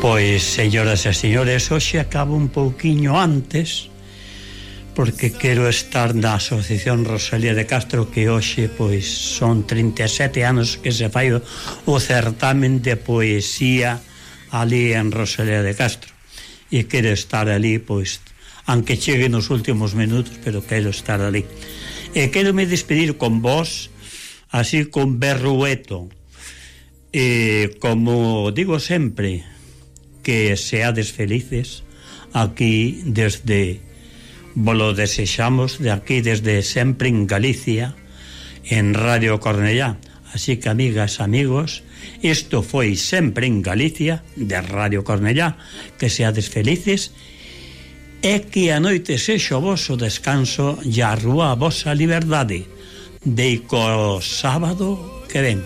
Pois, señoras e señores, hoxe acabo un pouquiño antes porque quero estar na Asociación Rosalía de Castro que hoxe pois son 37 anos que se fai o, o certamen de poesía ali en Rosalía de Castro. E quero estar ali pois aunque chegue nos últimos minutos pero quero estar ali. E quero me despedir con vos así con berrueto. E como digo sempre que seades felices aquí desde volo desexamos de aquí desde sempre en Galicia en Radio Cornellá. Así que amigas, amigos isto foi sempre en Galicia de Radio Cornellá que seades felices e que a noite sexo o vosso descanso e a rúa a vosa liberdade. Deico sábado que ven.